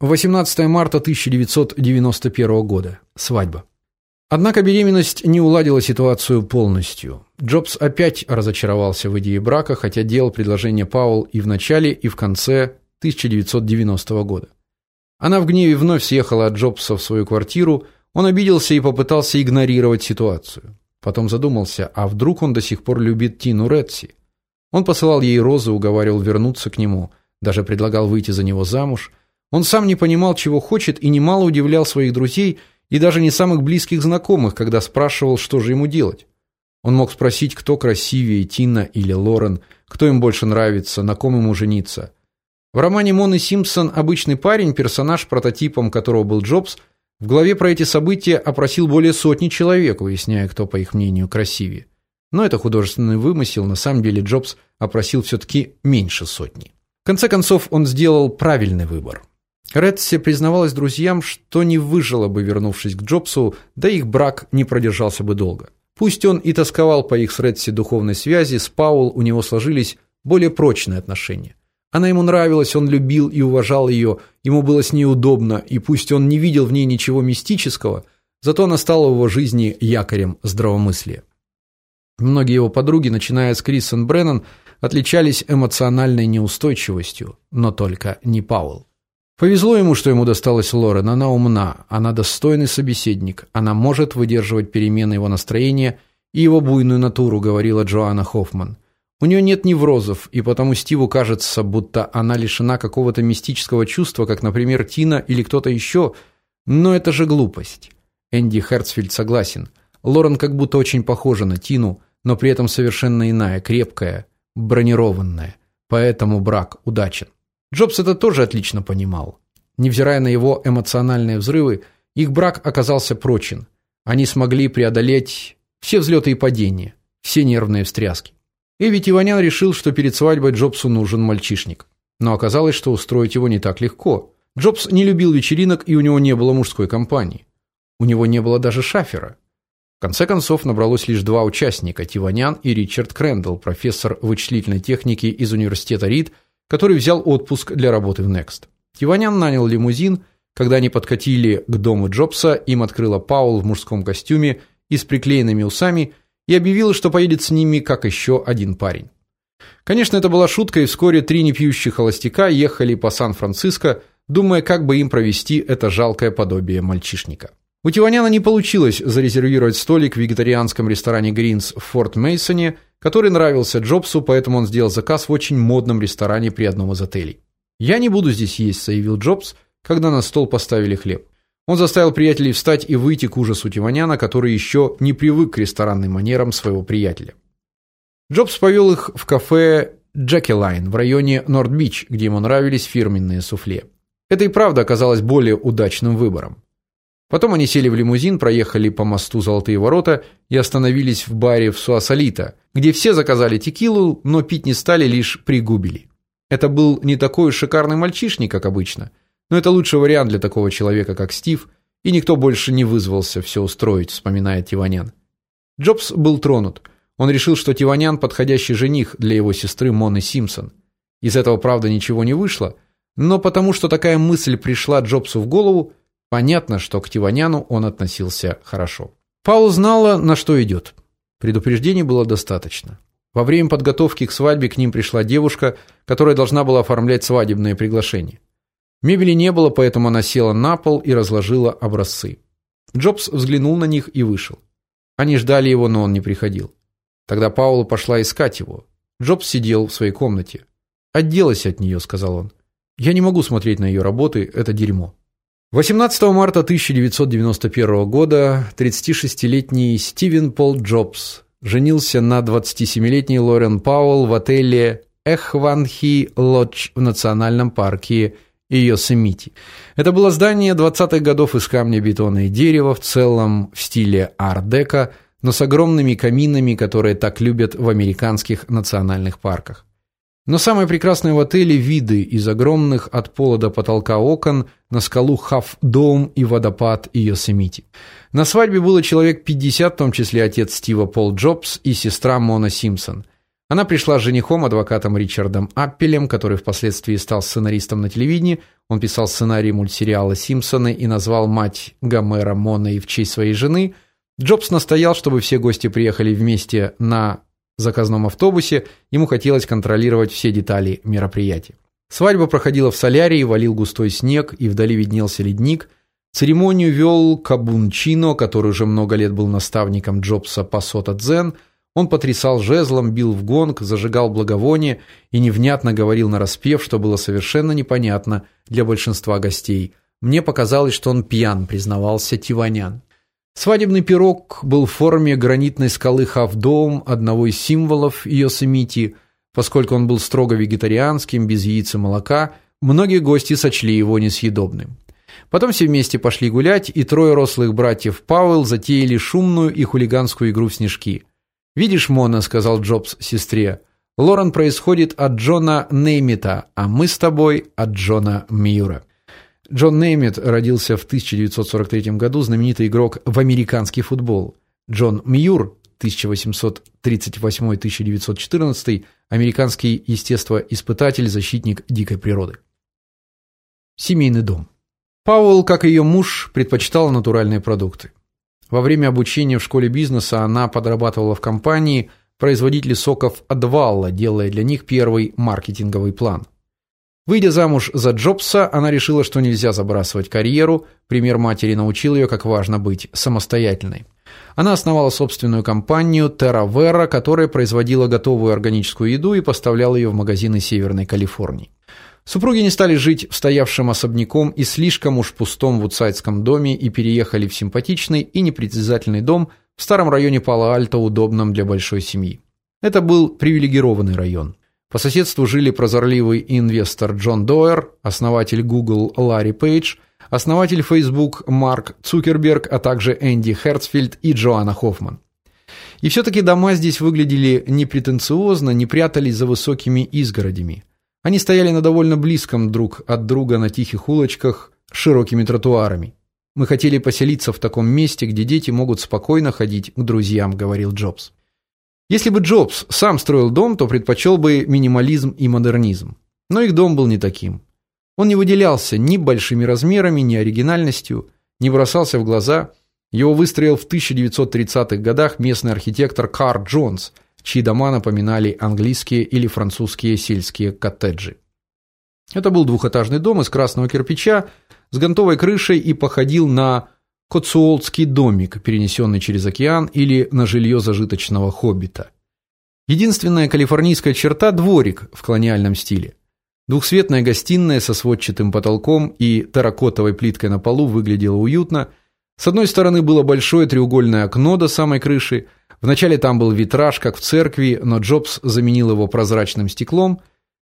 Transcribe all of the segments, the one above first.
18 марта 1991 года. Свадьба. Однако беременность не уладила ситуацию полностью. Джобс опять разочаровался в идее брака, хотя делал предложение Паул и в начале, и в конце 1990 года. Она в гневе вновь съехала от Джобса в свою квартиру. Он обиделся и попытался игнорировать ситуацию. Потом задумался, а вдруг он до сих пор любит Тину Ретси? Он посылал ей розы, уговаривал вернуться к нему, даже предлагал выйти за него замуж. Он сам не понимал, чего хочет, и немало удивлял своих друзей и даже не самых близких знакомых, когда спрашивал, что же ему делать. Он мог спросить, кто красивее, Тина или Лорен, кто им больше нравится, на ком ему жениться. В романе Моны Симпсон обычный парень, персонаж, прототипом которого был Джобс, в главе про эти события опросил более сотни человек, выясняя, кто, по их мнению, красивее. Но это художественный вымысел, на самом деле Джобс опросил все таки меньше сотни. В конце концов, он сделал правильный выбор. Ретси признавалась друзьям, что не выжила бы, вернувшись к Джобсу, да их брак не продержался бы долго. Пусть он и тосковал по их с Ретси духовной связи, с Паул у него сложились более прочные отношения. Она ему нравилась, он любил и уважал ее, ему было с ней удобно, и пусть он не видел в ней ничего мистического, зато она стала в его жизни якорем здравомыслия. Многие его подруги, начиная с Крисон Бреннан, отличались эмоциональной неустойчивостью, но только не Паул. Повезло ему, что ему досталась Лорен. Она умна, она достойный собеседник, она может выдерживать перемены его настроения и его буйную натуру, говорила Джоанна Хоффман. У нее нет неврозов, и потому Стиву кажется, будто она лишена какого-то мистического чувства, как, например, Тина или кто-то еще, но это же глупость. Энди Херцфельд согласен. Лорен как будто очень похожа на Тину, но при этом совершенно иная, крепкая, бронированная. Поэтому брак удачен. Джобс это тоже отлично понимал. Невзирая на его эмоциональные взрывы, их брак оказался прочен. Они смогли преодолеть все взлеты и падения, все нервные встряски. И ведь Иванян решил, что перед свадьбой Джобсу нужен мальчишник. Но оказалось, что устроить его не так легко. Джобс не любил вечеринок, и у него не было мужской компании. У него не было даже шафера. В конце концов набралось лишь два участника: Тиванян и Ричард Крэндалл, профессор вычислительной техники из университета Рид который взял отпуск для работы в Next. Тиванян нанял лимузин, когда они подкатили к дому Джобса, им открыла Паул в мужском костюме и с приклеенными усами и объявила, что поедет с ними как еще один парень. Конечно, это была шутка, и вскоре три непьющих холостяка ехали по Сан-Франциско, думая, как бы им провести это жалкое подобие мальчишника. У Тиваняна не получилось зарезервировать столик в вегетарианском ресторане Гринс в Форт Мейсоне, который нравился Джобсу, поэтому он сделал заказ в очень модном ресторане при одном из отелей. "Я не буду здесь есть", заявил Джобс, когда на стол поставили хлеб. Он заставил приятелей встать и выйти к ужасу Тиваняна, который еще не привык к ресторанным манерам своего приятеля. Джобс повел их в кафе Джекилайн в районе Норд-Бич, где ему нравились фирменные суфле. Это и правда оказалось более удачным выбором. Потом они сели в лимузин, проехали по мосту Золотые ворота и остановились в баре в Суасалита, где все заказали текилу, но пить не стали, лишь пригубили. Это был не такой уж шикарный мальчишник, как обычно, но это лучший вариант для такого человека, как Стив, и никто больше не вызвался все устроить, вспоминает Тиванян. Джобс был тронут. Он решил, что Тиванян подходящий жених для его сестры Моны Симпсон. Из этого, правда, ничего не вышло, но потому что такая мысль пришла Джобсу в голову, Понятно, что к Тиваняну он относился хорошо. Паул знала, на что идет. Предупреждений было достаточно. Во время подготовки к свадьбе к ним пришла девушка, которая должна была оформлять свадебные приглашения. Мебели не было, поэтому она села на пол и разложила образцы. Джобс взглянул на них и вышел. Они ждали его, но он не приходил. Тогда Паула пошла искать его. Джобс сидел в своей комнате. "Отделайся от нее», — сказал он. "Я не могу смотреть на ее работы, это дерьмо". 18 марта 1991 года 36-летний Стивен Пол Джобс женился на 27-летней Лорен Пауэлл в отеле Эхванхи Лодж в национальном парке Йосемити. Это было здание 20-х годов из камня, бетона и дерева, в целом в стиле ар-деко, но с огромными каминами, которые так любят в американских национальных парках. Но самое прекрасное в отеле виды из огромных от пола до потолка окон на скалу Хаф-Доум и водопад Йосемити. На свадьбе было человек 50, в том числе отец Стива Пол Джобс и сестра Мона Симпсон. Она пришла с женихом, адвокатом Ричардом Аппелем, который впоследствии стал сценаристом на телевидении. Он писал сценарий мультсериала Симпсоны и назвал мать Гомера Моной в честь своей жены. Джобс настоял, чтобы все гости приехали вместе на заказном автобусе. Ему хотелось контролировать все детали мероприятия. Свадьба проходила в солярии, валил густой снег, и вдали виднелся ледник. Церемонию вел Кабунчино, который уже много лет был наставником Джобса по сота-дзен – он потрясал жезлом, бил в гонг, зажигал благовоние и невнятно говорил нараспев, что было совершенно непонятно для большинства гостей. Мне показалось, что он пьян, признавался Тиванян. Свадебный пирог был в форме гранитной скалы Хавдоум, одного из символов Йосемити. Поскольку он был строго вегетарианским, без яиц и молока, многие гости сочли его несъедобным. Потом все вместе пошли гулять, и трое рослых братьев Пауэлл затеяли шумную и хулиганскую игру в снежки. Видишь, Мона, сказал Джобс сестре. Лорен происходит от Джона Неймита, а мы с тобой от Джона Мьюра. Джон Неймит родился в 1943 году, знаменитый игрок в американский футбол. Джон Мьюр 1838-1914, американский естествоиспытатель, защитник дикой природы. Семейный дом. Пауэлл, как и ее муж, предпочитал натуральные продукты. Во время обучения в школе бизнеса она подрабатывала в компании производителей соков Адвалла, делая для них первый маркетинговый план. Выйдя замуж за Джобса, она решила, что нельзя забрасывать карьеру. Пример матери научил ее, как важно быть самостоятельной. Она основала собственную компанию TerraVera, которая производила готовую органическую еду и поставляла ее в магазины Северной Калифорнии. Супруги не стали жить в стоявшем особняком и слишком уж пустом вудсайдском доме и переехали в симпатичный и непритязательный дом в старом районе Пало-Альто, удобном для большой семьи. Это был привилегированный район. По соседству жили прозорливый инвестор Джон Дойер, основатель Google Ларри Пейдж, основатель Facebook Марк Цукерберг, а также Энди Херцфельд и Джоанна Хоффман. И все таки дома здесь выглядели не претенциозно, не прятались за высокими изгородями. Они стояли на довольно близком друг от друга на тихих улочках, широкими тротуарами. Мы хотели поселиться в таком месте, где дети могут спокойно ходить к друзьям, говорил Джобс. Если бы Джобс сам строил дом, то предпочел бы минимализм и модернизм. Но их дом был не таким. Он не выделялся ни большими размерами, ни оригинальностью, не бросался в глаза. Его выстроил в 1930-х годах местный архитектор Карл Джонс – чьи дома напоминали английские или французские сельские коттеджи. Это был двухэтажный дом из красного кирпича с гонтовой крышей и походил на коцуолтский домик, перенесенный через океан, или на жилье зажиточного хоббита. Единственная калифорнийская черта дворик в колониальном стиле. Двухсветная гостиная со сводчатым потолком и терракотовой плиткой на полу выглядела уютно. С одной стороны было большое треугольное окно до самой крыши, Вначале там был витраж, как в церкви, но Джобс заменил его прозрачным стеклом.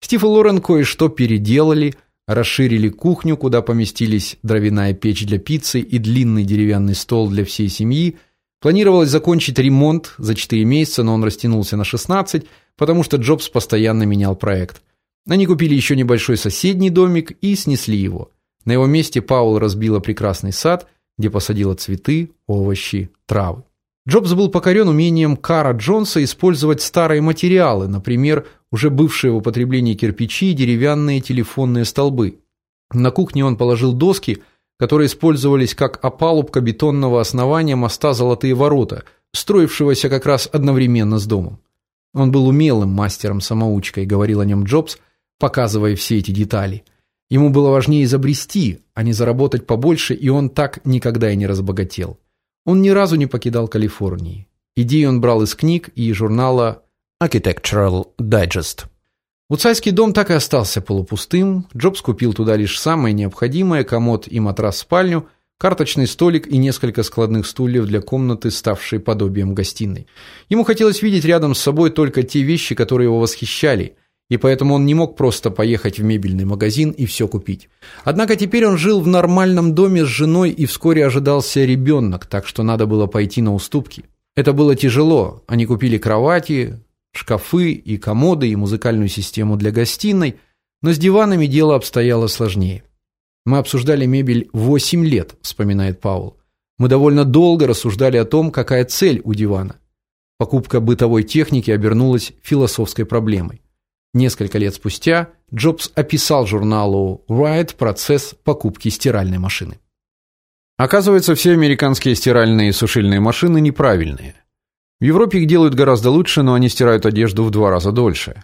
Стив и Лорен кое-что переделали, расширили кухню, куда поместились дровяная печь для пиццы и длинный деревянный стол для всей семьи. Планировалось закончить ремонт за 4 месяца, но он растянулся на 16, потому что Джобс постоянно менял проект. Они купили еще небольшой соседний домик и снесли его. На его месте Паул разбила прекрасный сад, где посадила цветы, овощи, травы. Джобс был покорен умением Кара Джонса использовать старые материалы, например, уже бывшие в употреблении кирпичи и деревянные телефонные столбы. На кухне он положил доски, которые использовались как опалубка бетонного основания моста Золотые ворота, строившегося как раз одновременно с домом. Он был умелым мастером-самоучкой, говорил о нем Джобс, показывая все эти детали. Ему было важнее изобрести, а не заработать побольше, и он так никогда и не разбогател. Он ни разу не покидал Калифорнии. Идеи он брал из книг и журнала Architectural Digest. Вудсайский дом так и остался полупустым. Джобс купил туда лишь самое необходимое: комод и матрас в спальню, карточный столик и несколько складных стульев для комнаты, ставшей подобием гостиной. Ему хотелось видеть рядом с собой только те вещи, которые его восхищали, и поэтому он не мог просто поехать в мебельный магазин и все купить. Однако теперь он жил в нормальном доме с женой и вскоре ожидался ребенок, так что надо было пойти на уступки. Это было тяжело. Они купили кровати, шкафы и комоды и музыкальную систему для гостиной, но с диванами дело обстояло сложнее. Мы обсуждали мебель 8 лет, вспоминает Паул. Мы довольно долго рассуждали о том, какая цель у дивана. Покупка бытовой техники обернулась философской проблемой. Несколько лет спустя Джобс описал журналу Wired процесс покупки стиральной машины. Оказывается, все американские стиральные и сушильные машины неправильные. В Европе их делают гораздо лучше, но они стирают одежду в два раза дольше.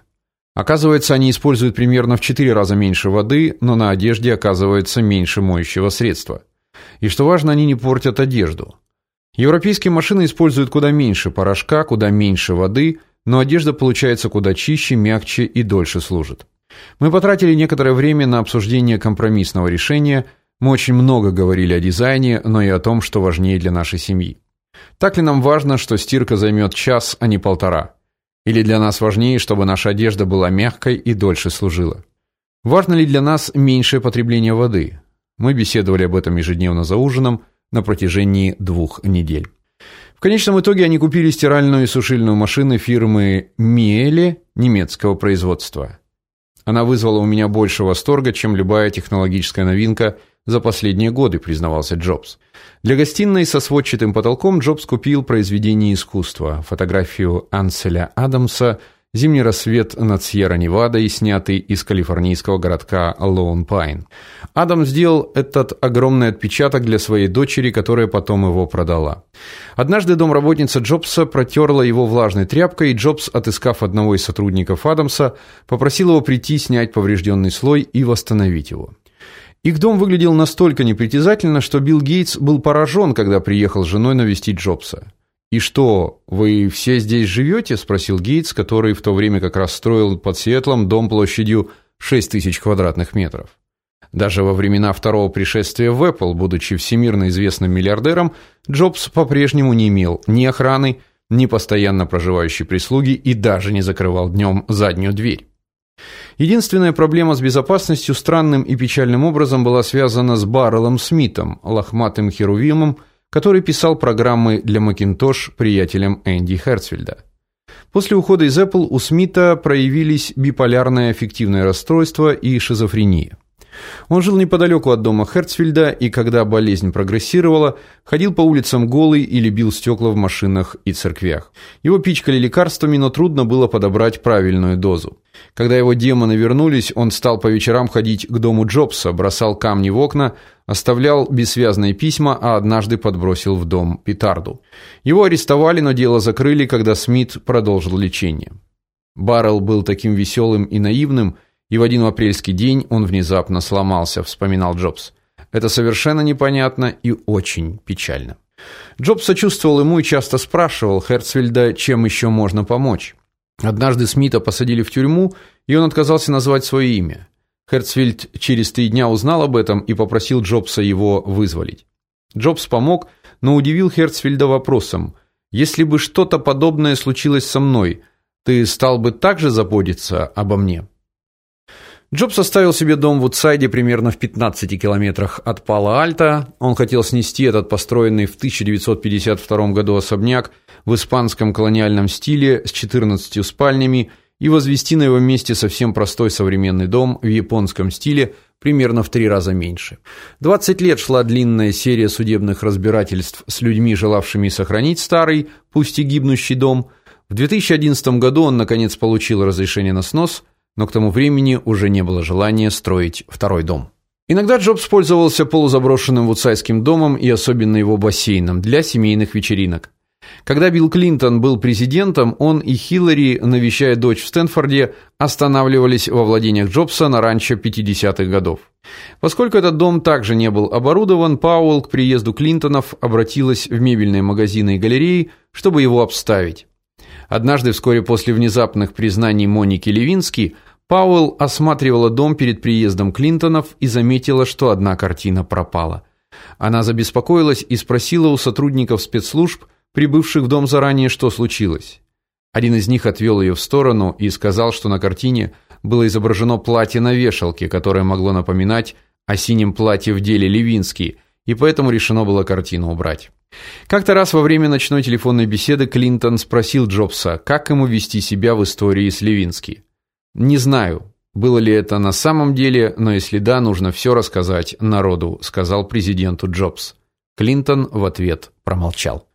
Оказывается, они используют примерно в четыре раза меньше воды, но на одежде оказывается меньше моющего средства. И что важно, они не портят одежду. Европейские машины используют куда меньше порошка, куда меньше воды, но одежда получается куда чище, мягче и дольше служит. Мы потратили некоторое время на обсуждение компромиссного решения. Мы очень много говорили о дизайне, но и о том, что важнее для нашей семьи. Так ли нам важно, что стирка займет час, а не полтора? Или для нас важнее, чтобы наша одежда была мягкой и дольше служила? Важно ли для нас меньшее потребление воды? Мы беседовали об этом ежедневно за ужином на протяжении двух недель. В конечном итоге они купили стиральную и сушильную машины фирмы Miele немецкого производства. Она вызвала у меня больше восторга, чем любая технологическая новинка за последние годы, признавался Джобс. Для гостиной со сводчатым потолком Джобс купил произведение искусства: фотографию Анселя Адамса Зимний рассвет над Сьерра-Невадой, снятый из калифорнийского городка Лоун-Пайн. Адам сделал этот огромный отпечаток для своей дочери, которая потом его продала. Однажды домработница Джобса протерла его влажной тряпкой, и Джобс, отыскав одного из сотрудников Адамса, попросил его прийти снять поврежденный слой и восстановить его. Их дом выглядел настолько непритязательно, что Билл Гейтс был поражен, когда приехал с женой навестить Джобса. И что, вы все здесь живете?» – спросил Гейтс, который в то время как раз строил под Сиэтлом дом площадью 6 тысяч квадратных метров. Даже во времена второго пришествия в Apple, будучи всемирно известным миллиардером, Джобс по-прежнему не имел ни охраны, ни постоянно проживающей прислуги и даже не закрывал днем заднюю дверь. Единственная проблема с безопасностью странным и печальным образом была связана с Баррелом Смитом, лохматым херувимом, который писал программы для Macintosh приятелям Энди Херцфельда. После ухода из Apple у Смита проявились биполярное аффективное расстройство и шизофрения. Он жил неподалеку от дома Херцфельда и когда болезнь прогрессировала, ходил по улицам голый и любил стекла в машинах и церквях. Его пичкали лекарствами, но трудно было подобрать правильную дозу. Когда его демоны вернулись, он стал по вечерам ходить к дому Джобса, бросал камни в окна, оставлял бессвязные письма, а однажды подбросил в дом петарду. Его арестовали, но дело закрыли, когда Смит продолжил лечение. Баррелл был таким веселым и наивным, и в один апрельский день он внезапно сломался, вспоминал Джобс. Это совершенно непонятно и очень печально. Джобс сочувствовал ему и часто спрашивал Херцфельда, чем еще можно помочь. Однажды Смита посадили в тюрьму, и он отказался назвать свое имя. Херцфельд через три дня узнал об этом и попросил Джобса его вызволить. Джобс помог, но удивил Херцфельда вопросом: "Если бы что-то подобное случилось со мной, ты стал бы также заботиться обо мне?" Джобс оставил себе дом в Утсайде примерно в 15 километрах от Пало-Альто. Он хотел снести этот построенный в 1952 году особняк в испанском колониальном стиле с 14 спальнями и возвести на его месте совсем простой современный дом в японском стиле примерно в три раза меньше. 20 лет шла длинная серия судебных разбирательств с людьми, желавшими сохранить старый, пусть и гибнущий дом. В 2011 году он наконец получил разрешение на снос – но к тому времени уже не было желания строить второй дом. Иногда Джобс пользовался полузаброшенным вудсайским домом и особенно его бассейном для семейных вечеринок. Когда Билл Клинтон был президентом, он и Хиллари, навещая дочь в Стэнфорде, останавливались во владениях Джобса на ранчо 50-х годов. Поскольку этот дом также не был оборудован, Пауэлл к приезду Клинтонов обратилась в мебельные магазины и галереи, чтобы его обставить. Однажды вскоре после внезапных признаний Моники Левински Пауэлл осматривала дом перед приездом Клинтонов и заметила, что одна картина пропала. Она забеспокоилась и спросила у сотрудников спецслужб, прибывших в дом заранее, что случилось. Один из них отвел ее в сторону и сказал, что на картине было изображено платье на вешалке, которое могло напоминать о синем платье в деле Левински, и поэтому решено было картину убрать. Как-то раз во время ночной телефонной беседы Клинтон спросил Джобса, как ему вести себя в истории с Левински. Не знаю, было ли это на самом деле, но если да, нужно все рассказать народу, сказал президенту Джобс. Клинтон в ответ промолчал.